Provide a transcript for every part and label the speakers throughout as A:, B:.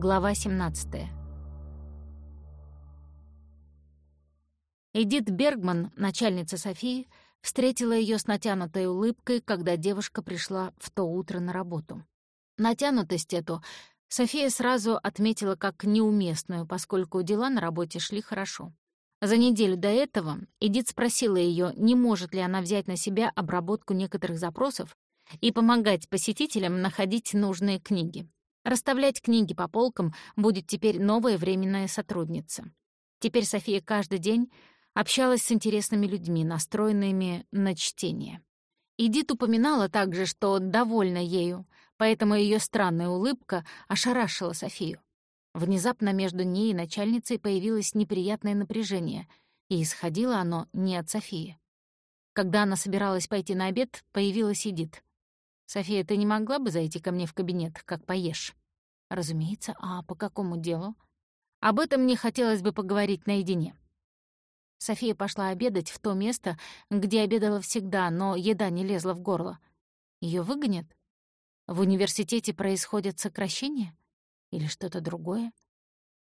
A: Глава 17. Эдит Бергман, начальница Софии, встретила ее с натянутой улыбкой, когда девушка пришла в то утро на работу. Натянутость эту София сразу отметила как неуместную, поскольку дела на работе шли хорошо. За неделю до этого Эдит спросила ее, не может ли она взять на себя обработку некоторых запросов и помогать посетителям находить нужные книги. Расставлять книги по полкам будет теперь новая временная сотрудница. Теперь София каждый день общалась с интересными людьми, настроенными на чтение. Эдит упоминала также, что довольна ею, поэтому ее странная улыбка ошарашила Софию. Внезапно между ней и начальницей появилось неприятное напряжение, и исходило оно не от Софии. Когда она собиралась пойти на обед, появилась Эдит. «София, ты не могла бы зайти ко мне в кабинет, как поешь?» «Разумеется. А по какому делу?» «Об этом мне хотелось бы поговорить наедине». София пошла обедать в то место, где обедала всегда, но еда не лезла в горло. Ее выгонят? В университете происходят сокращения? Или что-то другое?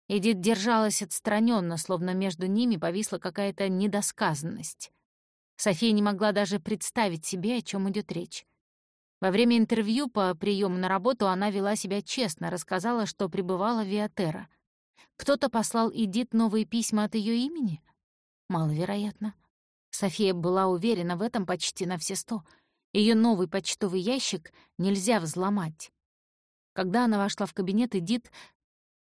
A: Эдит держалась отстраненно, словно между ними повисла какая-то недосказанность. София не могла даже представить себе, о чем идет речь. Во время интервью по приему на работу она вела себя честно, рассказала, что пребывала Виатера. Кто-то послал Эдит новые письма от ее имени? Маловероятно. София была уверена в этом почти на все сто. Ее новый почтовый ящик нельзя взломать. Когда она вошла в кабинет, Эдит,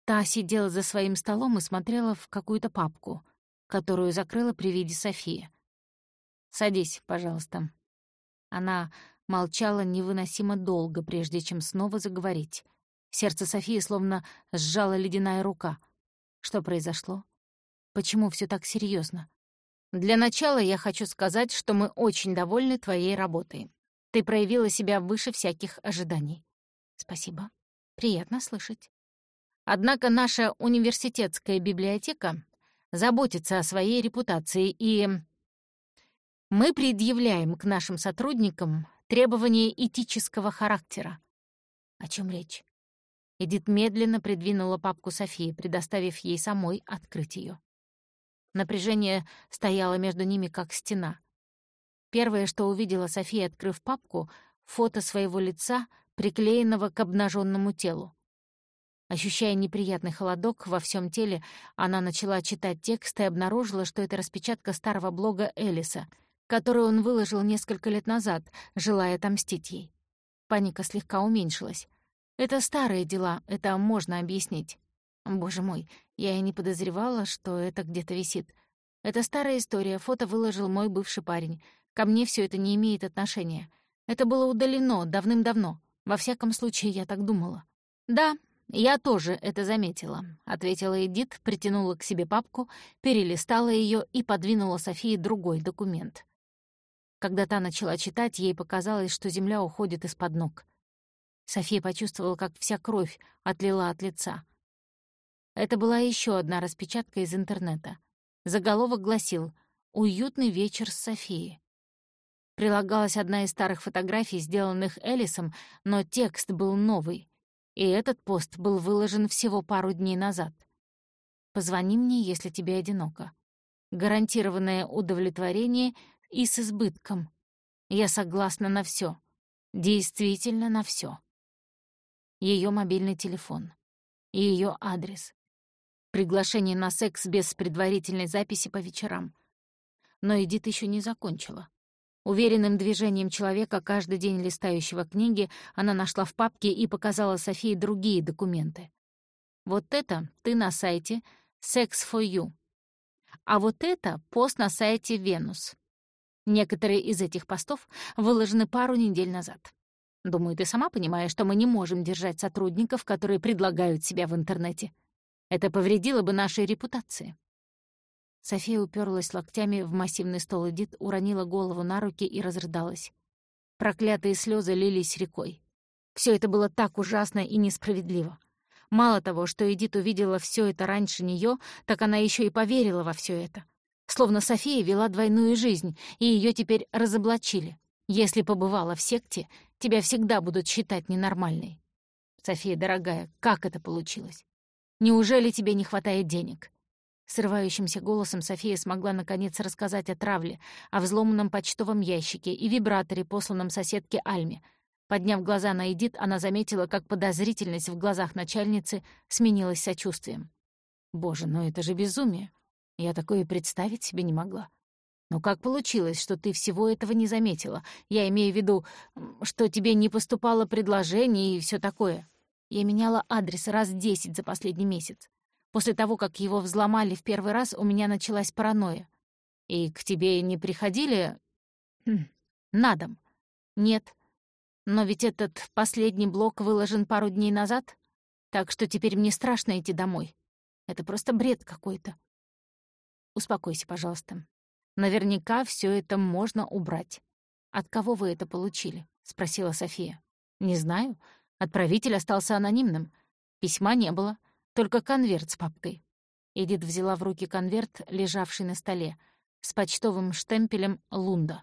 A: та сидела за своим столом и смотрела в какую-то папку, которую закрыла при виде Софии. «Садись, пожалуйста». Она молчала невыносимо долго, прежде чем снова заговорить. Сердце Софии словно сжала ледяная рука. Что произошло? Почему все так серьезно? Для начала я хочу сказать, что мы очень довольны твоей работой. Ты проявила себя выше всяких ожиданий. Спасибо. Приятно слышать. Однако наша университетская библиотека заботится о своей репутации, и мы предъявляем к нашим сотрудникам требования этического характера. О чем речь? Эдит медленно придвинула папку Софии, предоставив ей самой открыть ее. Напряжение стояло между ними, как стена. Первое, что увидела София, открыв папку, — фото своего лица, приклеенного к обнаженному телу. Ощущая неприятный холодок во всем теле, она начала читать текст и обнаружила, что это распечатка старого блога Элиса — которую он выложил несколько лет назад, желая отомстить ей. Паника слегка уменьшилась. Это старые дела, это можно объяснить. Боже мой, я и не подозревала, что это где-то висит. Это старая история, фото выложил мой бывший парень. Ко мне все это не имеет отношения. Это было удалено давным-давно. Во всяком случае, я так думала. «Да, я тоже это заметила», — ответила Эдит, притянула к себе папку, перелистала ее и подвинула Софии другой документ. Когда та начала читать, ей показалось, что земля уходит из-под ног. София почувствовала, как вся кровь отлила от лица. Это была еще одна распечатка из интернета. Заголовок гласил «Уютный вечер с Софией». Прилагалась одна из старых фотографий, сделанных Элисом, но текст был новый, и этот пост был выложен всего пару дней назад. «Позвони мне, если тебе одиноко. Гарантированное удовлетворение и с избытком. Я согласна на все, Действительно на все. Ее мобильный телефон. Ее адрес. Приглашение на секс без предварительной записи по вечерам. Но Эдит еще не закончила. Уверенным движением человека, каждый день листающего книги, она нашла в папке и показала Софии другие документы. Вот это ты на сайте Sex for You. А вот это пост на сайте Венус. Некоторые из этих постов выложены пару недель назад. Думаю, ты сама понимаешь, что мы не можем держать сотрудников, которые предлагают себя в интернете. Это повредило бы нашей репутации. София уперлась локтями в массивный стол Эдит, уронила голову на руки и разрыдалась. Проклятые слезы лились рекой. Все это было так ужасно и несправедливо. Мало того, что Эдит увидела все это раньше нее, так она еще и поверила во все это. Словно София вела двойную жизнь, и ее теперь разоблачили. Если побывала в секте, тебя всегда будут считать ненормальной. София, дорогая, как это получилось? Неужели тебе не хватает денег?» Срывающимся голосом София смогла наконец рассказать о травле, о взломанном почтовом ящике и вибраторе, посланном соседке Альме. Подняв глаза на Эдит, она заметила, как подозрительность в глазах начальницы сменилась сочувствием. «Боже, ну это же безумие! Я такое представить себе не могла. Но как получилось, что ты всего этого не заметила? Я имею в виду, что тебе не поступало предложение и все такое. Я меняла адрес раз десять за последний месяц. После того, как его взломали в первый раз, у меня началась паранойя. И к тебе не приходили... Хм, на дом? Нет. Но ведь этот последний блок выложен пару дней назад, так что теперь мне страшно идти домой. Это просто бред какой-то. Успокойся, пожалуйста. Наверняка все это можно убрать. От кого вы это получили? спросила София. Не знаю. Отправитель остался анонимным. Письма не было. Только конверт с папкой. Эдит взяла в руки конверт, лежавший на столе, с почтовым штемпелем «Лунда».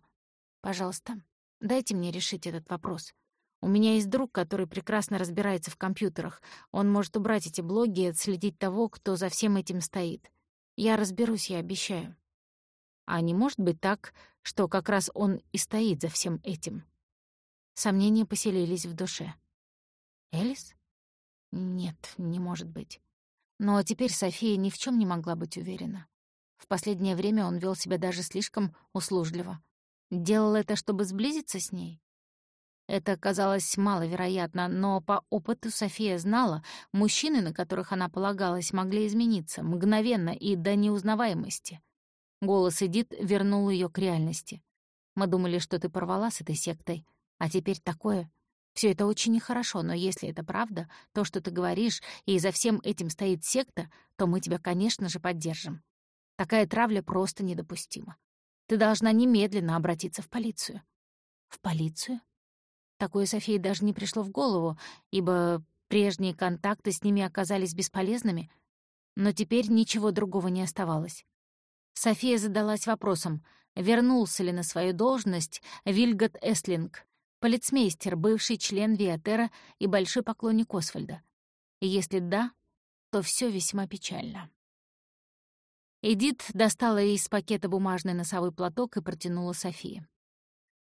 A: «Пожалуйста, дайте мне решить этот вопрос. У меня есть друг, который прекрасно разбирается в компьютерах. Он может убрать эти блоги и отследить того, кто за всем этим стоит. Я разберусь, я обещаю. А не может быть так, что как раз он и стоит за всем этим?» Сомнения поселились в душе. «Элис? Нет, не может быть. Но теперь София ни в чем не могла быть уверена. В последнее время он вел себя даже слишком услужливо. Делал это, чтобы сблизиться с ней? Это казалось маловероятно, но по опыту София знала, мужчины, на которых она полагалась, могли измениться мгновенно и до неузнаваемости. Голос Эдит вернул ее к реальности. «Мы думали, что ты порвала с этой сектой, а теперь такое. Все это очень нехорошо, но если это правда, то, что ты говоришь, и за всем этим стоит секта, то мы тебя, конечно же, поддержим. Такая травля просто недопустима. Ты должна немедленно обратиться в полицию». «В полицию?» Такое Софии даже не пришло в голову, ибо прежние контакты с ними оказались бесполезными, но теперь ничего другого не оставалось. София задалась вопросом, вернулся ли на свою должность Вильгот Эстлинг, полицмейстер, бывший член Виатера и большой поклонник Освальда? Если да, то все весьма печально. Эдит достала из пакета бумажный носовой платок и протянула Софии.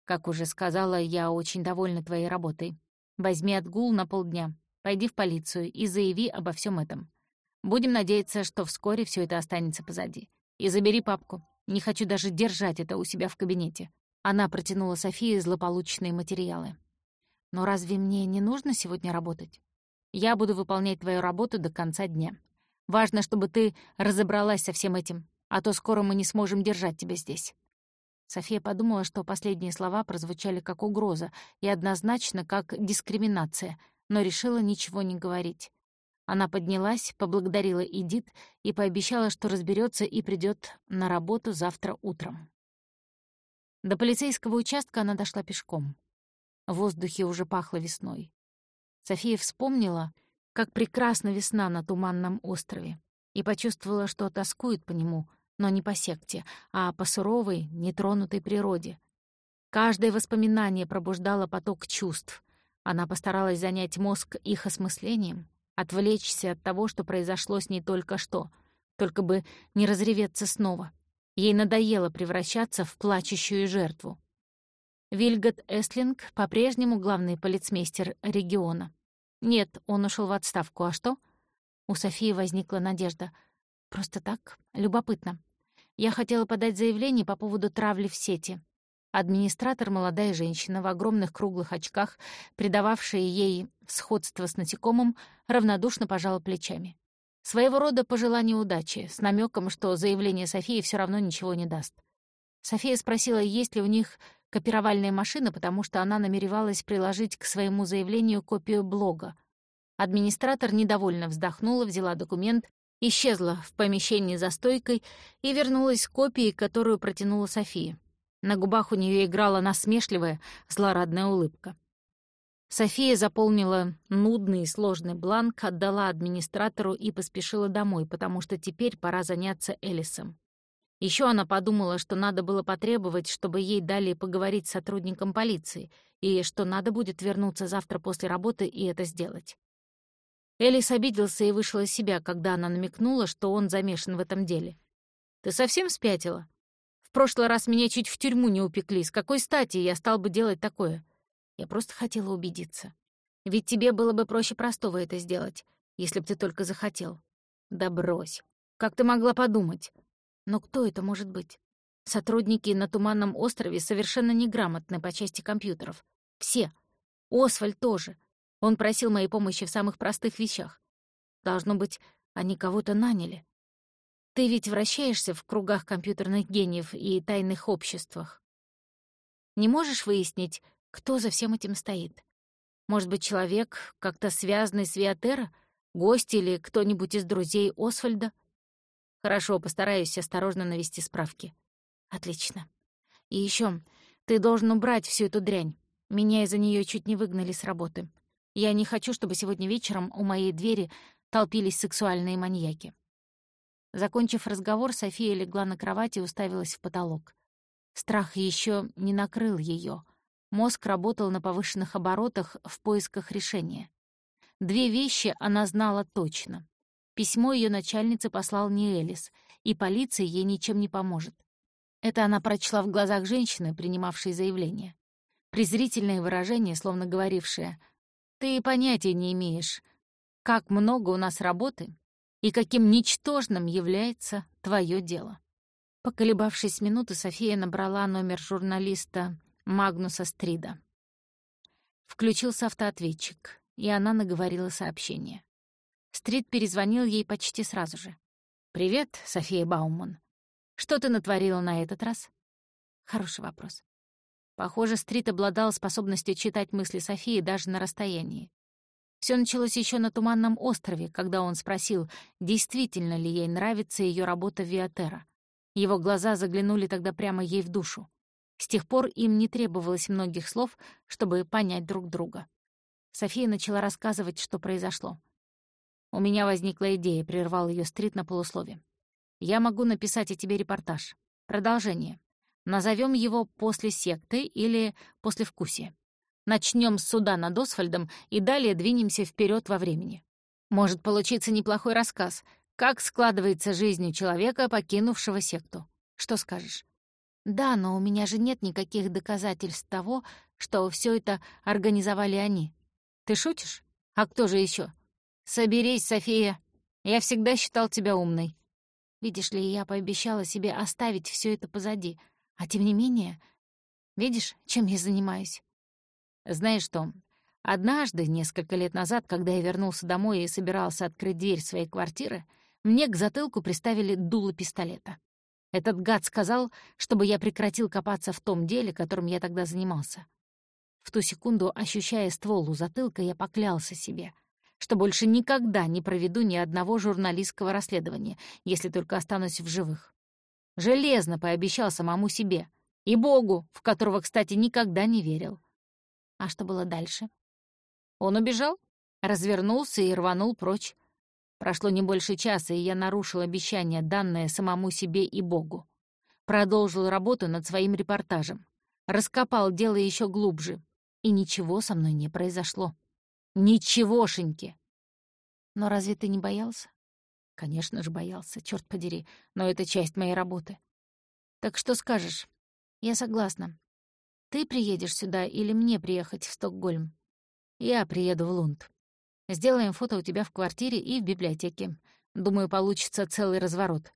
A: «Как уже сказала, я очень довольна твоей работой. Возьми отгул на полдня, пойди в полицию и заяви обо всем этом. Будем надеяться, что вскоре все это останется позади. И забери папку. Не хочу даже держать это у себя в кабинете. Она протянула Софии злополучные материалы. «Но разве мне не нужно сегодня работать? Я буду выполнять твою работу до конца дня. Важно, чтобы ты разобралась со всем этим, а то скоро мы не сможем держать тебя здесь». София подумала, что последние слова прозвучали как угроза и однозначно как дискриминация, но решила ничего не говорить. Она поднялась, поблагодарила Эдит и пообещала, что разберется и придет на работу завтра утром. До полицейского участка она дошла пешком. В воздухе уже пахло весной. София вспомнила, как прекрасна весна на Туманном острове, и почувствовала, что тоскует по нему, но не по секте, а по суровой, нетронутой природе. Каждое воспоминание пробуждало поток чувств. Она постаралась занять мозг их осмыслением, отвлечься от того, что произошло с ней только что, только бы не разреветься снова — Ей надоело превращаться в плачущую жертву. Вильгот Эстлинг по-прежнему главный полицмейстер региона. Нет, он ушел в отставку, а что? У Софии возникла надежда. Просто так, любопытно. Я хотела подать заявление по поводу травли в сети. Администратор, молодая женщина в огромных круглых очках, придававшая ей сходство с насекомым, равнодушно пожала плечами. Своего рода пожелание удачи, с намеком, что заявление Софии все равно ничего не даст. София спросила, есть ли у них копировальная машина, потому что она намеревалась приложить к своему заявлению копию блога. Администратор недовольно вздохнула, взяла документ, исчезла в помещении за стойкой и вернулась с копией, которую протянула София. На губах у нее играла насмешливая, злорадная улыбка. София заполнила нудный и сложный бланк, отдала администратору и поспешила домой, потому что теперь пора заняться Элисом. Еще она подумала, что надо было потребовать, чтобы ей дали поговорить с сотрудником полиции, и что надо будет вернуться завтра после работы и это сделать. Элис обиделся и вышел из себя, когда она намекнула, что он замешан в этом деле. «Ты совсем спятила? В прошлый раз меня чуть в тюрьму не упекли. С какой стати я стал бы делать такое? Я просто хотела убедиться. Ведь тебе было бы проще простого это сделать, если б ты только захотел. Да брось. Как ты могла подумать? Но кто это может быть? Сотрудники на Туманном острове совершенно неграмотны по части компьютеров. Все. Освальд тоже. Он просил моей помощи в самых простых вещах. Должно быть, они кого-то наняли. Ты ведь вращаешься в кругах компьютерных гениев и тайных обществах. Не можешь выяснить, кто за всем этим стоит? Может быть, человек, как-то связанный с Виатера, гость или кто-нибудь из друзей Освальда? Хорошо, постараюсь осторожно навести справки. Отлично. И еще, ты должен убрать всю эту дрянь. Меня из-за нее чуть не выгнали с работы. Я не хочу, чтобы сегодня вечером у моей двери толпились сексуальные маньяки. Закончив разговор, София легла на кровати и уставилась в потолок. Страх еще не накрыл ее. Мозг работал на повышенных оборотах в поисках решения. Две вещи она знала точно. Письмо ее начальницы послал не Элис, и полиция ей ничем не поможет. Это она прочла в глазах женщины, принимавшей заявление. Презрительное выражение, словно говорившее — ты понятия не имеешь, как много у нас работы и каким ничтожным является твое дело. Поколебавшись минуты, София набрала номер журналиста Магнуса Стрида. Включился автоответчик, и она наговорила сообщение. Стрид перезвонил ей почти сразу же. «Привет, София Бауман. Что ты натворила на этот раз?» Хороший вопрос. Похоже, Стрит обладал способностью читать мысли Софии даже на расстоянии. Все началось еще на Туманном острове, когда он спросил, действительно ли ей нравится ее работа в Виатера. Его глаза заглянули тогда прямо ей в душу. С тех пор им не требовалось многих слов, чтобы понять друг друга. София начала рассказывать, что произошло. «У меня возникла идея», — прервал ее Стрит на полуслове. «Я могу написать о тебе репортаж. Продолжение. Назовем его «После секты» или «После вкусия». Начнем с суда над Освальдом и далее двинемся вперед во времени. Может получиться неплохой рассказ, как складывается жизнь у человека, покинувшего секту. Что скажешь? Да, но у меня же нет никаких доказательств того, что все это организовали они. Ты шутишь? А кто же еще? Соберись, София. Я всегда считал тебя умной. Видишь ли, я пообещала себе оставить все это позади — а тем не менее, видишь, чем я занимаюсь? Знаешь что, однажды, несколько лет назад, когда я вернулся домой и собирался открыть дверь своей квартиры, мне к затылку приставили дуло пистолета. Этот гад сказал, чтобы я прекратил копаться в том деле, которым я тогда занимался. В ту секунду, ощущая ствол у затылка, я поклялся себе, что больше никогда не проведу ни одного журналистского расследования, если только останусь в живых. Железно пообещал самому себе. И Богу, в которого, кстати, никогда не верил. А что было дальше? Он убежал, развернулся и рванул прочь. Прошло не больше часа, и я нарушил обещание, данное самому себе и Богу. Продолжил работу над своим репортажем. Раскопал дело еще глубже. И ничего со мной не произошло. Ничегошеньки! Но разве ты не боялся? Конечно же, боялся, черт подери, но это часть моей работы. Так что скажешь? Я согласна. Ты приедешь сюда или мне приехать в Стокгольм? Я приеду в Лунд. Сделаем фото у тебя в квартире и в библиотеке. Думаю, получится целый разворот.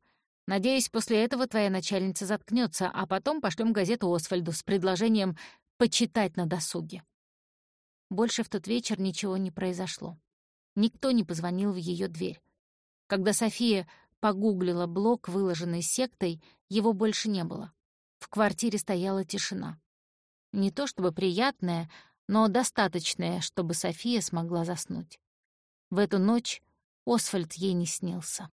A: Надеюсь, после этого твоя начальница заткнется, а потом пошлем газету Освальду с предложением почитать на досуге. Больше в тот вечер ничего не произошло. Никто не позвонил в ее дверь. Когда София погуглила блок, выложенный сектой, его больше не было. В квартире стояла тишина. Не то чтобы приятная, но достаточная, чтобы София смогла заснуть. В эту ночь Освальд ей не снился.